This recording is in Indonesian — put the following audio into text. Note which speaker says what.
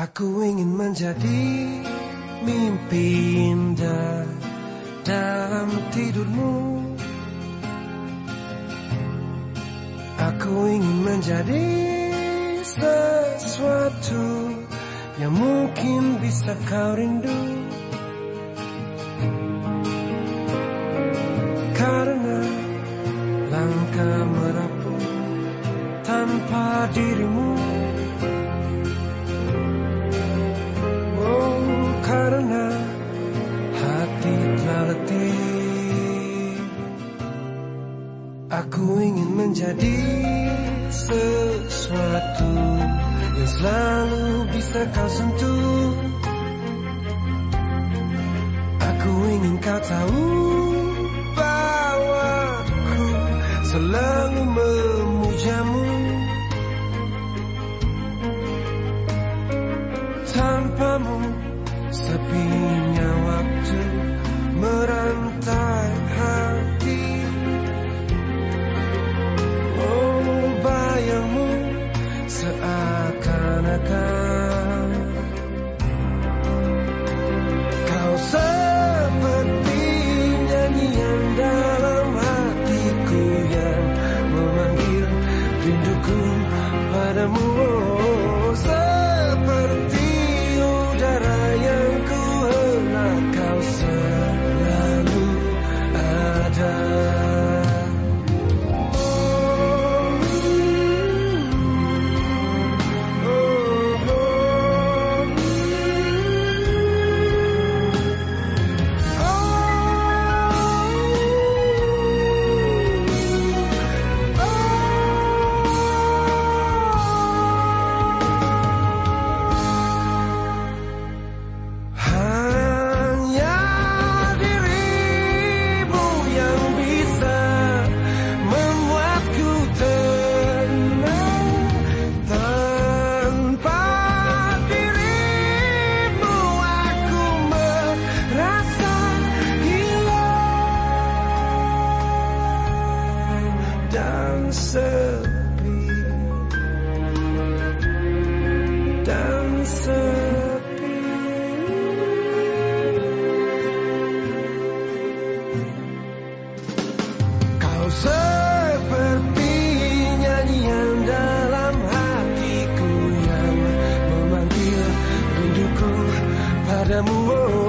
Speaker 1: Aku ingin menjadi mimpi indah dalam tidurmu. Aku ingin menjadi sesuatu yang mungkin bisa kau rindu. Karena langkah merapuh tanpa dirimu. Karena hati telah letih. Aku ingin menjadi sesuatu yang selalu bisa kau sentuh. Aku ingin kau tahu bahwa aku selalu memujamu. Tanpamu Sepinya sepi dan sepi kau seperti nyanyian dalam hatiku yang memanggil rinduku padamu oh.